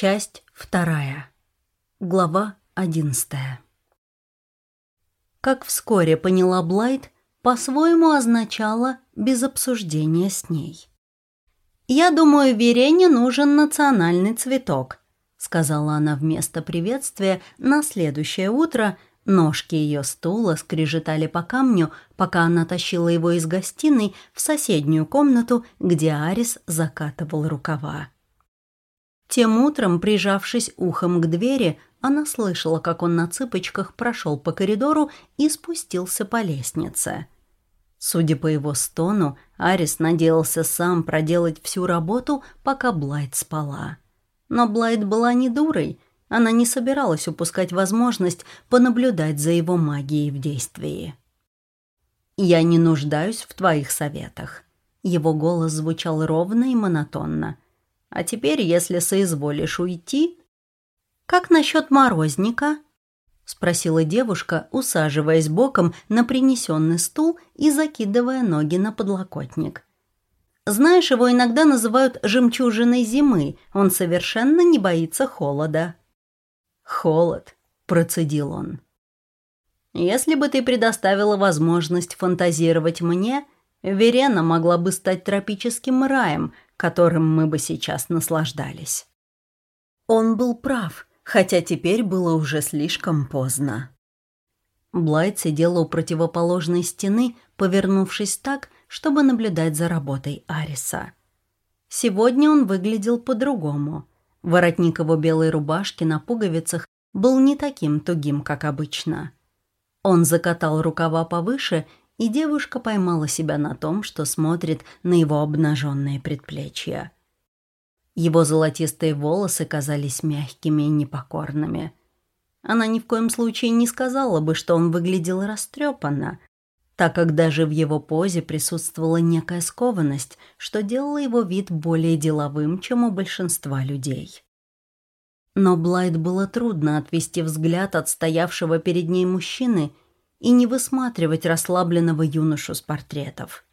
Часть вторая. Глава одиннадцатая. Как вскоре поняла Блайт, по-своему означало без обсуждения с ней. «Я думаю, Верене нужен национальный цветок», сказала она вместо приветствия на следующее утро. Ножки ее стула скрежетали по камню, пока она тащила его из гостиной в соседнюю комнату, где Арис закатывал рукава. Тем утром, прижавшись ухом к двери, она слышала, как он на цыпочках прошел по коридору и спустился по лестнице. Судя по его стону, Арис надеялся сам проделать всю работу, пока Блайт спала. Но Блайт была не дурой, она не собиралась упускать возможность понаблюдать за его магией в действии. «Я не нуждаюсь в твоих советах». Его голос звучал ровно и монотонно – а теперь, если соизволишь уйти...» «Как насчет морозника?» — спросила девушка, усаживаясь боком на принесенный стул и закидывая ноги на подлокотник. «Знаешь, его иногда называют «жемчужиной зимы», он совершенно не боится холода». «Холод», — процедил он. «Если бы ты предоставила возможность фантазировать мне, Верена могла бы стать тропическим раем, которым мы бы сейчас наслаждались. Он был прав, хотя теперь было уже слишком поздно. Блайт сидела у противоположной стены, повернувшись так, чтобы наблюдать за работой Ариса. Сегодня он выглядел по-другому. Воротник его белой рубашки на пуговицах был не таким тугим, как обычно. Он закатал рукава повыше и девушка поймала себя на том, что смотрит на его обнаженные предплечья. Его золотистые волосы казались мягкими и непокорными. Она ни в коем случае не сказала бы, что он выглядел растрепанно, так как даже в его позе присутствовала некая скованность, что делало его вид более деловым, чем у большинства людей. Но Блайт было трудно отвести взгляд от стоявшего перед ней мужчины – и не высматривать расслабленного юношу с портретов.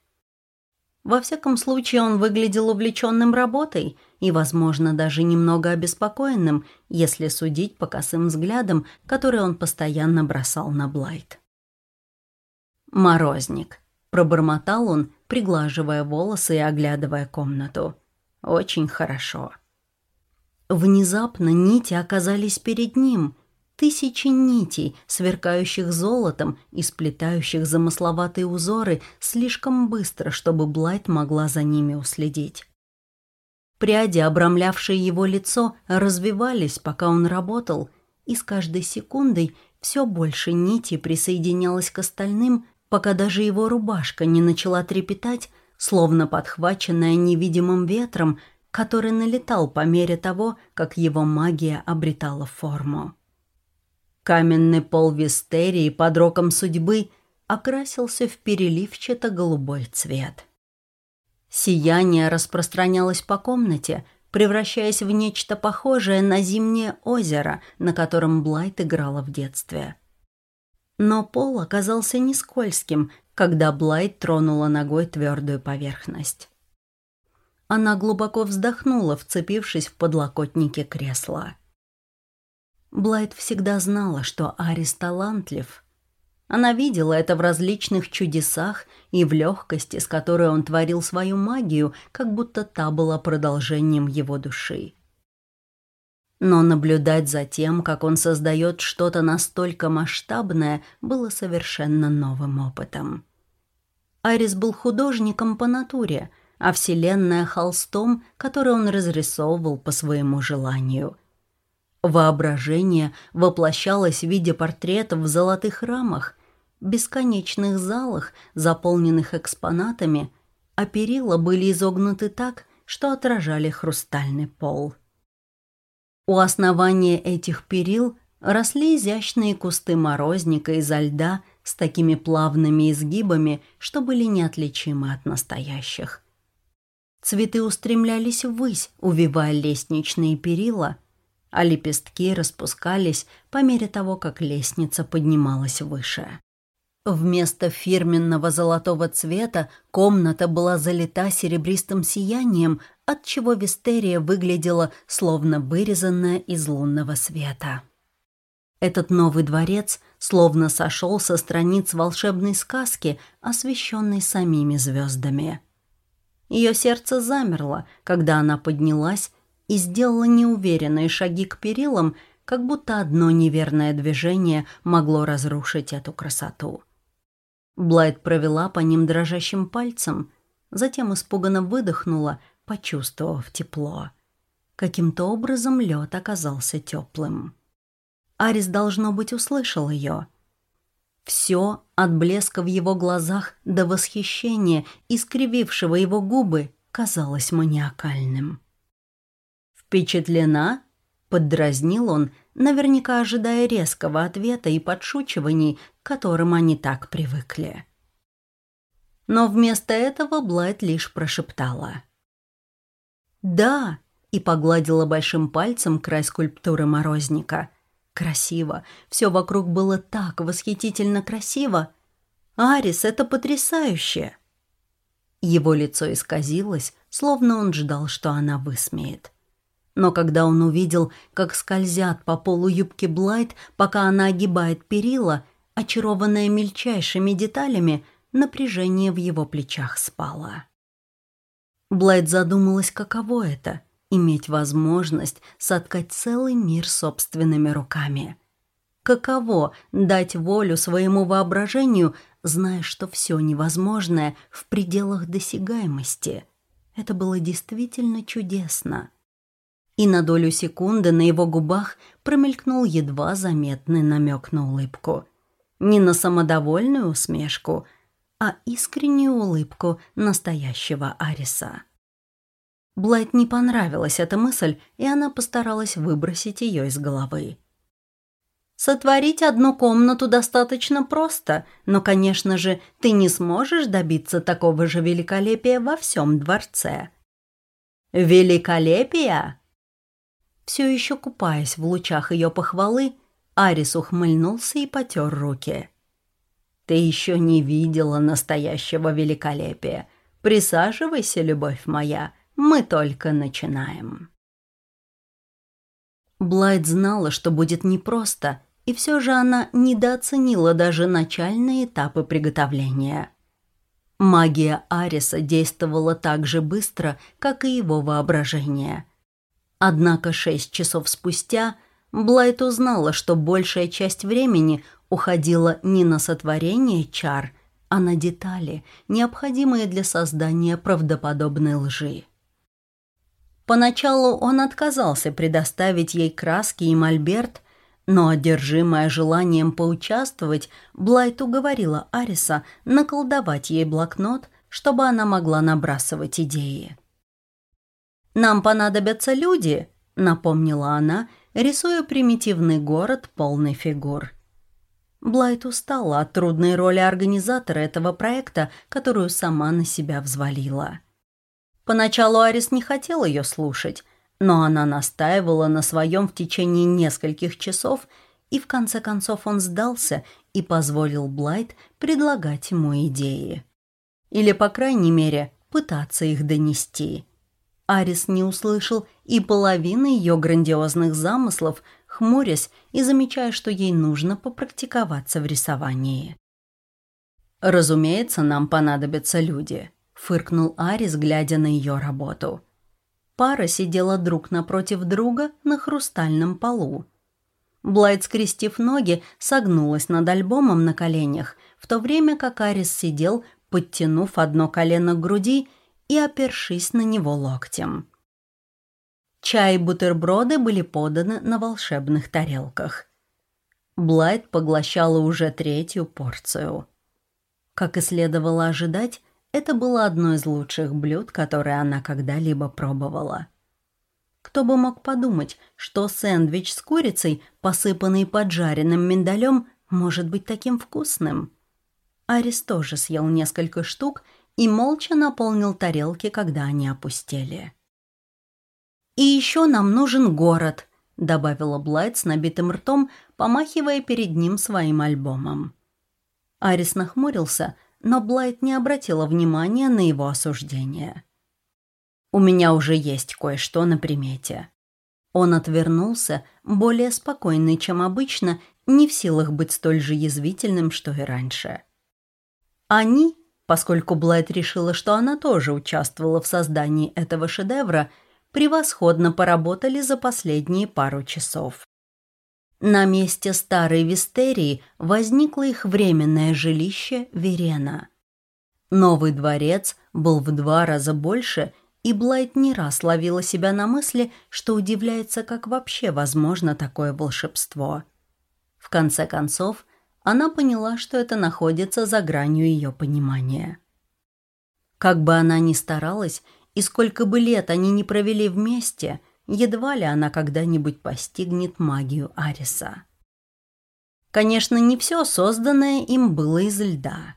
Во всяком случае, он выглядел увлеченным работой и, возможно, даже немного обеспокоенным, если судить по косым взглядам, которые он постоянно бросал на Блайт. «Морозник», — пробормотал он, приглаживая волосы и оглядывая комнату. «Очень хорошо». Внезапно нити оказались перед ним — Тысячи нитей, сверкающих золотом и сплетающих замысловатые узоры слишком быстро, чтобы Блайт могла за ними уследить. Пряди, обрамлявшие его лицо, развивались, пока он работал, и с каждой секундой все больше нитей присоединялось к остальным, пока даже его рубашка не начала трепетать, словно подхваченная невидимым ветром, который налетал по мере того, как его магия обретала форму. Каменный пол Вистерии под роком судьбы окрасился в переливчато-голубой цвет. Сияние распространялось по комнате, превращаясь в нечто похожее на зимнее озеро, на котором Блайт играла в детстве. Но пол оказался не скользким, когда Блайт тронула ногой твердую поверхность. Она глубоко вздохнула, вцепившись в подлокотники кресла. Блайт всегда знала, что Арис талантлив. Она видела это в различных чудесах и в легкости, с которой он творил свою магию, как будто та была продолжением его души. Но наблюдать за тем, как он создает что-то настолько масштабное, было совершенно новым опытом. Арис был художником по натуре, а Вселенная — холстом, который он разрисовывал по своему желанию — Воображение воплощалось в виде портретов в золотых рамах, бесконечных залах, заполненных экспонатами, а перила были изогнуты так, что отражали хрустальный пол. У основания этих перил росли изящные кусты морозника изо льда с такими плавными изгибами, что были неотличимы от настоящих. Цветы устремлялись ввысь, увивая лестничные перила – а лепестки распускались по мере того, как лестница поднималась выше. Вместо фирменного золотого цвета комната была залита серебристым сиянием, отчего Вистерия выглядела словно вырезанная из лунного света. Этот новый дворец словно сошел со страниц волшебной сказки, освещенной самими звездами. Ее сердце замерло, когда она поднялась и сделала неуверенные шаги к перилам, как будто одно неверное движение могло разрушить эту красоту. Блайт провела по ним дрожащим пальцем, затем испуганно выдохнула, почувствовав тепло. Каким-то образом лед оказался теплым. Арис, должно быть, услышал ее. Все, от блеска в его глазах до восхищения, искривившего его губы, казалось маниакальным. «Впечатлена?» — поддразнил он, наверняка ожидая резкого ответа и подшучиваний, к которым они так привыкли. Но вместо этого Блайт лишь прошептала. «Да!» и погладила большим пальцем край скульптуры морозника. Красиво. Все вокруг было так восхитительно красиво. «Арис, это потрясающе!» Его лицо исказилось, словно он ждал, что она высмеет. Но когда он увидел, как скользят по полу юбки Блайт, пока она огибает перила, очарованная мельчайшими деталями, напряжение в его плечах спало. Блайт задумалась, каково это — иметь возможность соткать целый мир собственными руками. Каково дать волю своему воображению, зная, что все невозможное в пределах досягаемости. Это было действительно чудесно и на долю секунды на его губах промелькнул едва заметный намек на улыбку. Не на самодовольную усмешку, а искреннюю улыбку настоящего Ариса. Блайт не понравилась эта мысль, и она постаралась выбросить ее из головы. Сотворить одну комнату достаточно просто, но, конечно же, ты не сможешь добиться такого же великолепия во всем дворце. Великолепия? Все еще купаясь в лучах ее похвалы, Арис ухмыльнулся и потер руки. «Ты еще не видела настоящего великолепия. Присаживайся, любовь моя, мы только начинаем». Блайт знала, что будет непросто, и все же она недооценила даже начальные этапы приготовления. Магия Ариса действовала так же быстро, как и его воображение – Однако шесть часов спустя Блайт узнала, что большая часть времени уходила не на сотворение чар, а на детали, необходимые для создания правдоподобной лжи. Поначалу он отказался предоставить ей краски и мольберт, но, одержимая желанием поучаствовать, Блайт уговорила Ариса наколдовать ей блокнот, чтобы она могла набрасывать идеи. «Нам понадобятся люди», — напомнила она, рисуя примитивный город полный фигур. Блайт устала от трудной роли организатора этого проекта, которую сама на себя взвалила. Поначалу Арис не хотел ее слушать, но она настаивала на своем в течение нескольких часов, и в конце концов он сдался и позволил Блайт предлагать ему идеи. Или, по крайней мере, пытаться их донести. Арис не услышал и половины ее грандиозных замыслов, хмурясь и замечая, что ей нужно попрактиковаться в рисовании. «Разумеется, нам понадобятся люди», — фыркнул Арис, глядя на ее работу. Пара сидела друг напротив друга на хрустальном полу. Блайт, скрестив ноги, согнулась над альбомом на коленях, в то время как Арис сидел, подтянув одно колено к груди и опершись на него локтем. Чай и бутерброды были поданы на волшебных тарелках. Блайт поглощала уже третью порцию. Как и следовало ожидать, это было одно из лучших блюд, которые она когда-либо пробовала. Кто бы мог подумать, что сэндвич с курицей, посыпанный поджаренным миндалем, может быть таким вкусным. Арис тоже съел несколько штук и молча наполнил тарелки, когда они опустели. «И еще нам нужен город», — добавила Блайт с набитым ртом, помахивая перед ним своим альбомом. Арис нахмурился, но Блайт не обратила внимания на его осуждение. «У меня уже есть кое-что на примете». Он отвернулся, более спокойный, чем обычно, не в силах быть столь же язвительным, что и раньше. Они, поскольку Блайт решила, что она тоже участвовала в создании этого шедевра, превосходно поработали за последние пару часов. На месте старой Вистерии возникло их временное жилище Верена. Новый дворец был в два раза больше, и Блайт не раз ловила себя на мысли, что удивляется, как вообще возможно такое волшебство. В конце концов, она поняла, что это находится за гранью ее понимания. Как бы она ни старалась, и сколько бы лет они не провели вместе – едва ли она когда-нибудь постигнет магию Ариса. Конечно, не все созданное им было из льда.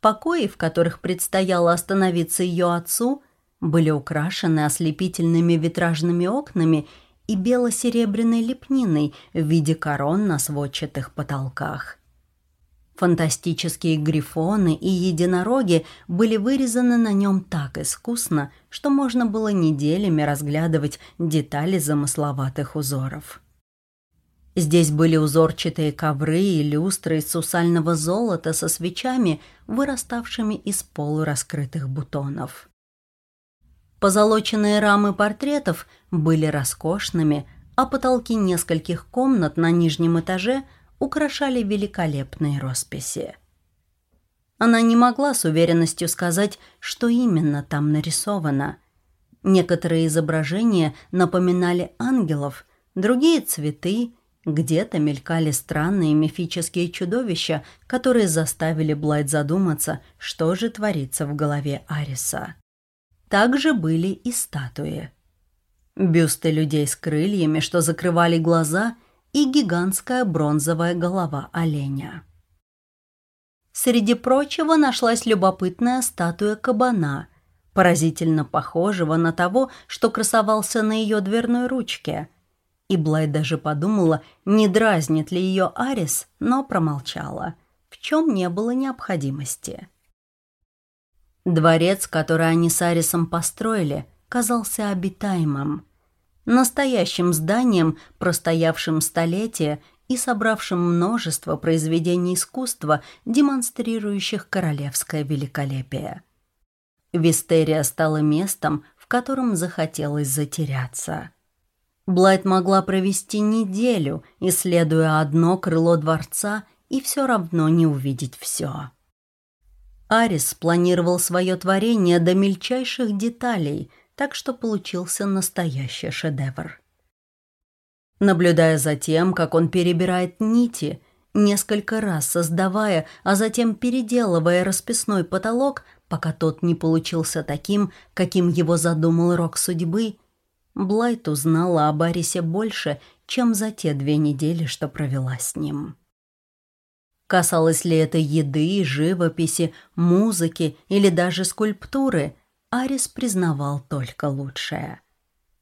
Покои, в которых предстояло остановиться ее отцу, были украшены ослепительными витражными окнами и бело-серебряной лепниной в виде корон на сводчатых потолках. Фантастические грифоны и единороги были вырезаны на нем так искусно, что можно было неделями разглядывать детали замысловатых узоров. Здесь были узорчатые ковры и люстры из сусального золота со свечами, выраставшими из полураскрытых бутонов. Позолоченные рамы портретов были роскошными, а потолки нескольких комнат на нижнем этаже – украшали великолепные росписи. Она не могла с уверенностью сказать, что именно там нарисовано. Некоторые изображения напоминали ангелов, другие — цветы, где-то мелькали странные мифические чудовища, которые заставили Блайт задуматься, что же творится в голове Ариса. Также были и статуи. Бюсты людей с крыльями, что закрывали глаза, и гигантская бронзовая голова оленя. Среди прочего нашлась любопытная статуя кабана, поразительно похожего на того, что красовался на ее дверной ручке. И Блай даже подумала, не дразнит ли ее Арис, но промолчала, в чем не было необходимости. Дворец, который они с Арисом построили, казался обитаемым – настоящим зданием, простоявшим столетия и собравшим множество произведений искусства, демонстрирующих королевское великолепие. Вистерия стала местом, в котором захотелось затеряться. Блайт могла провести неделю, исследуя одно крыло дворца, и все равно не увидеть все. Арис планировал свое творение до мельчайших деталей – так что получился настоящий шедевр. Наблюдая за тем, как он перебирает нити, несколько раз создавая, а затем переделывая расписной потолок, пока тот не получился таким, каким его задумал рок судьбы, Блайт узнала о Барисе больше, чем за те две недели, что провела с ним. Касалось ли это еды, живописи, музыки или даже скульптуры – Арис признавал только лучшее.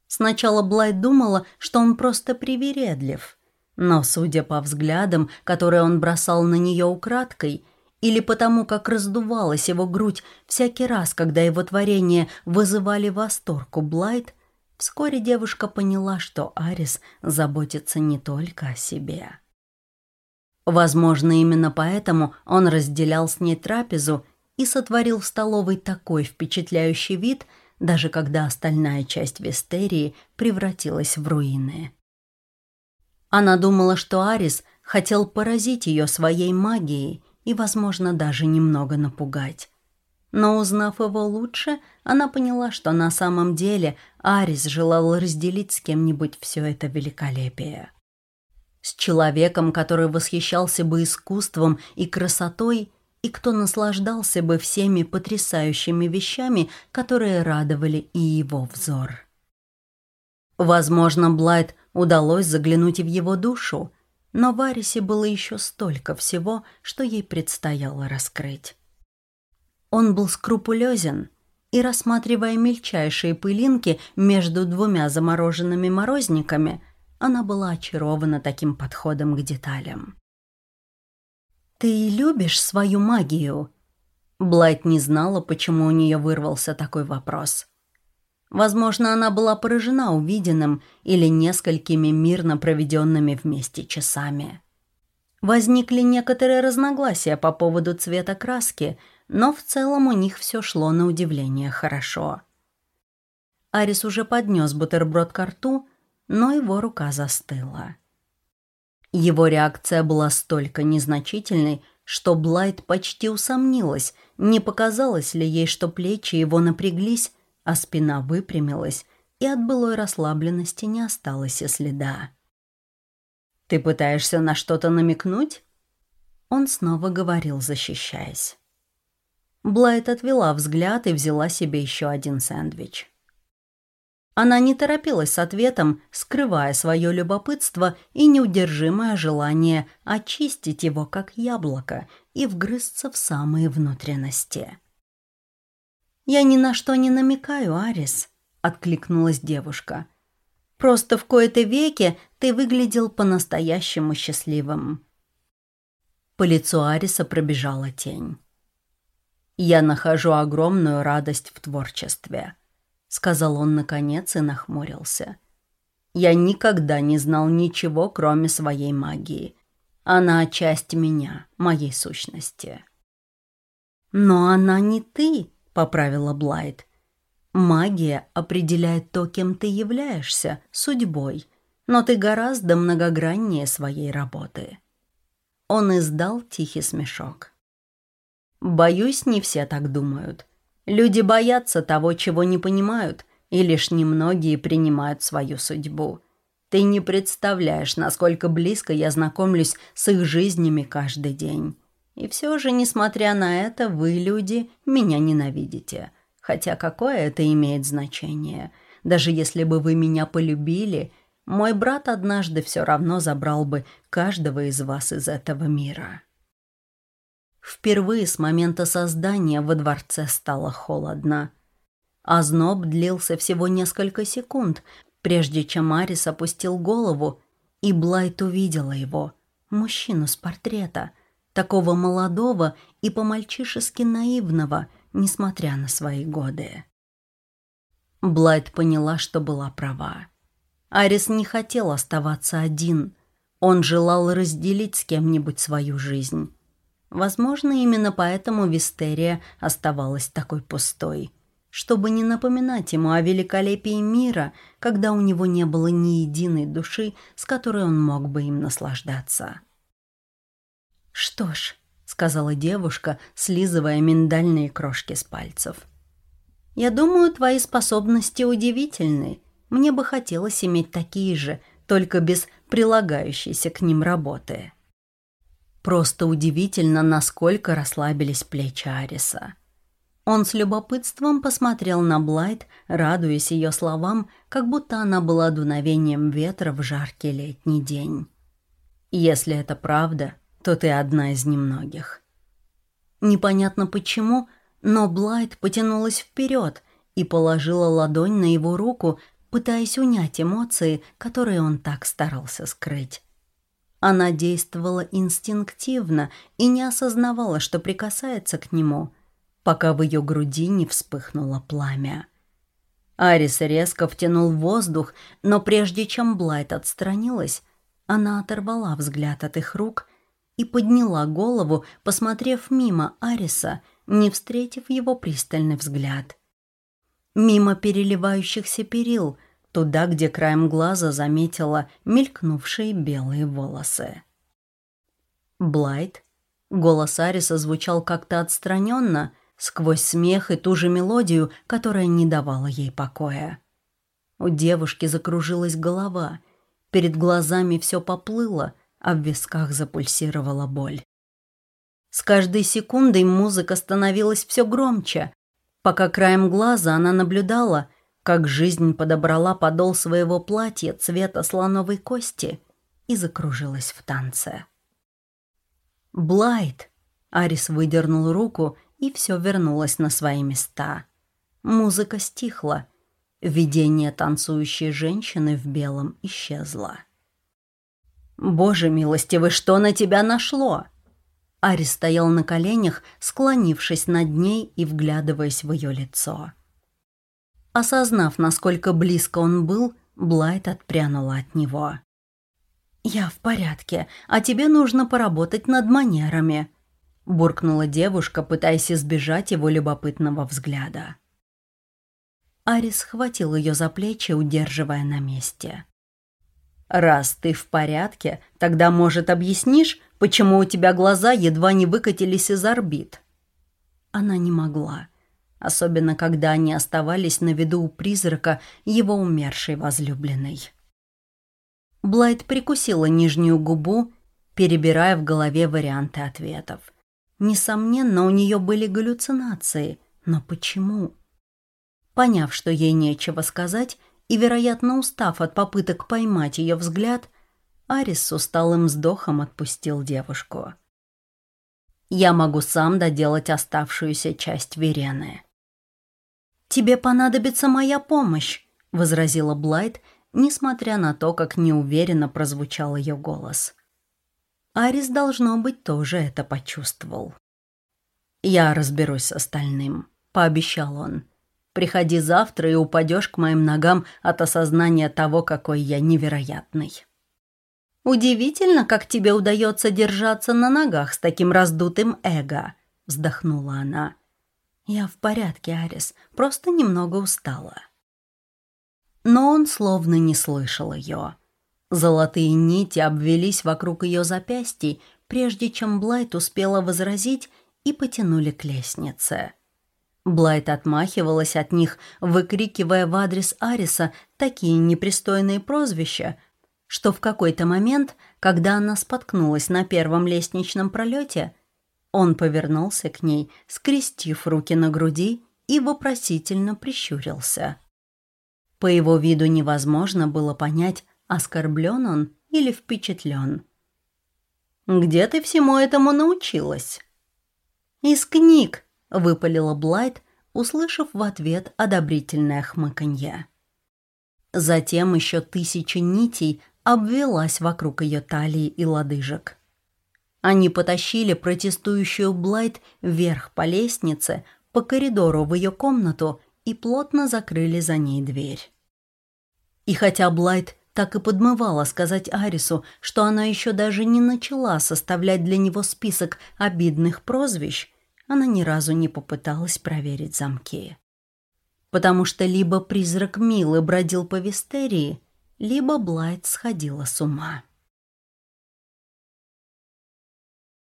Сначала Блайт думала, что он просто привередлив, но, судя по взглядам, которые он бросал на нее украдкой, или потому, как раздувалась его грудь всякий раз, когда его творения вызывали восторг у Блайт, вскоре девушка поняла, что Арис заботится не только о себе. Возможно, именно поэтому он разделял с ней трапезу и сотворил в столовой такой впечатляющий вид, даже когда остальная часть Вестерии превратилась в руины. Она думала, что Арис хотел поразить ее своей магией и, возможно, даже немного напугать. Но узнав его лучше, она поняла, что на самом деле Арис желал разделить с кем-нибудь все это великолепие. С человеком, который восхищался бы искусством и красотой, и кто наслаждался бы всеми потрясающими вещами, которые радовали и его взор. Возможно, Блайт удалось заглянуть и в его душу, но в Арисе было еще столько всего, что ей предстояло раскрыть. Он был скрупулезен, и, рассматривая мельчайшие пылинки между двумя замороженными морозниками, она была очарована таким подходом к деталям. «Ты любишь свою магию?» Блайт не знала, почему у нее вырвался такой вопрос. Возможно, она была поражена увиденным или несколькими мирно проведенными вместе часами. Возникли некоторые разногласия по поводу цвета краски, но в целом у них все шло на удивление хорошо. Арис уже поднес бутерброд к рту, но его рука застыла. Его реакция была столько незначительной, что Блайт почти усомнилась, не показалось ли ей, что плечи его напряглись, а спина выпрямилась, и от былой расслабленности не осталось и следа. «Ты пытаешься на что-то намекнуть?» Он снова говорил, защищаясь. Блайт отвела взгляд и взяла себе еще один сэндвич. Она не торопилась с ответом, скрывая свое любопытство и неудержимое желание очистить его, как яблоко, и вгрызться в самые внутренности. «Я ни на что не намекаю, Арис», — откликнулась девушка. «Просто в кои-то веке ты выглядел по-настоящему счастливым». По лицу Ариса пробежала тень. «Я нахожу огромную радость в творчестве», сказал он наконец и нахмурился. Я никогда не знал ничего, кроме своей магии. Она часть меня, моей сущности. Но она не ты, поправила Блайт. Магия определяет то, кем ты являешься, судьбой, но ты гораздо многограннее своей работы. Он издал тихий смешок. Боюсь, не все так думают. Люди боятся того, чего не понимают, и лишь немногие принимают свою судьбу. Ты не представляешь, насколько близко я знакомлюсь с их жизнями каждый день. И все же, несмотря на это, вы, люди, меня ненавидите. Хотя какое это имеет значение? Даже если бы вы меня полюбили, мой брат однажды все равно забрал бы каждого из вас из этого мира». Впервые с момента создания во дворце стало холодно. Озноб длился всего несколько секунд, прежде чем Арис опустил голову, и Блайт увидела его, мужчину с портрета, такого молодого и по-мальчишески наивного, несмотря на свои годы. Блайт поняла, что была права. Арис не хотел оставаться один. Он желал разделить с кем-нибудь свою жизнь. Возможно, именно поэтому Вистерия оставалась такой пустой. Чтобы не напоминать ему о великолепии мира, когда у него не было ни единой души, с которой он мог бы им наслаждаться. «Что ж», — сказала девушка, слизывая миндальные крошки с пальцев. «Я думаю, твои способности удивительны. Мне бы хотелось иметь такие же, только без прилагающейся к ним работы». Просто удивительно, насколько расслабились плечи Ариса. Он с любопытством посмотрел на Блайт, радуясь ее словам, как будто она была дуновением ветра в жаркий летний день. «Если это правда, то ты одна из немногих». Непонятно почему, но Блайт потянулась вперед и положила ладонь на его руку, пытаясь унять эмоции, которые он так старался скрыть. Она действовала инстинктивно и не осознавала, что прикасается к нему, пока в ее груди не вспыхнуло пламя. Арис резко втянул воздух, но прежде чем Блайт отстранилась, она оторвала взгляд от их рук и подняла голову, посмотрев мимо Ариса, не встретив его пристальный взгляд. Мимо переливающихся перил — туда, где краем глаза заметила мелькнувшие белые волосы. Блайт. Голос Ариса звучал как-то отстраненно, сквозь смех и ту же мелодию, которая не давала ей покоя. У девушки закружилась голова, перед глазами все поплыло, а в висках запульсировала боль. С каждой секундой музыка становилась все громче, пока краем глаза она наблюдала, как жизнь подобрала подол своего платья цвета слоновой кости и закружилась в танце. «Блайт!» — Арис выдернул руку, и все вернулось на свои места. Музыка стихла. Видение танцующей женщины в белом исчезло. «Боже милостивый, что на тебя нашло?» Арис стоял на коленях, склонившись над ней и вглядываясь в ее лицо. Осознав, насколько близко он был, Блайт отпрянула от него. «Я в порядке, а тебе нужно поработать над манерами», — буркнула девушка, пытаясь избежать его любопытного взгляда. Арис схватил ее за плечи, удерживая на месте. «Раз ты в порядке, тогда, может, объяснишь, почему у тебя глаза едва не выкатились из орбит?» Она не могла, особенно когда они оставались на виду у призрака его умершей возлюбленной. Блайт прикусила нижнюю губу, перебирая в голове варианты ответов. Несомненно, у нее были галлюцинации, но почему? Поняв, что ей нечего сказать, и, вероятно, устав от попыток поймать ее взгляд, Арис с усталым вздохом отпустил девушку. «Я могу сам доделать оставшуюся часть Верены». «Тебе понадобится моя помощь», — возразила Блайт, несмотря на то, как неуверенно прозвучал ее голос. Арис, должно быть, тоже это почувствовал. «Я разберусь с остальным», — пообещал он. Приходи завтра и упадешь к моим ногам от осознания того, какой я невероятный. Удивительно, как тебе удается держаться на ногах с таким раздутым эго, вздохнула она. Я в порядке, Арис, просто немного устала. Но он словно не слышал ее. Золотые нити обвелись вокруг ее запястий, прежде чем Блайт успела возразить и потянули к лестнице. Блайт отмахивалась от них, выкрикивая в адрес Ариса такие непристойные прозвища, что в какой-то момент, когда она споткнулась на первом лестничном пролете, он повернулся к ней, скрестив руки на груди и вопросительно прищурился. По его виду невозможно было понять, оскорблен он или впечатлен. «Где ты всему этому научилась?» «Из книг», выпалила Блайт, услышав в ответ одобрительное хмыканье. Затем еще тысяча нитей обвелась вокруг ее талии и лодыжек. Они потащили протестующую Блайт вверх по лестнице, по коридору в ее комнату и плотно закрыли за ней дверь. И хотя Блайт так и подмывала сказать Арису, что она еще даже не начала составлять для него список обидных прозвищ, она ни разу не попыталась проверить замки. Потому что либо призрак Милы бродил по Вистерии, либо Блайт сходила с ума.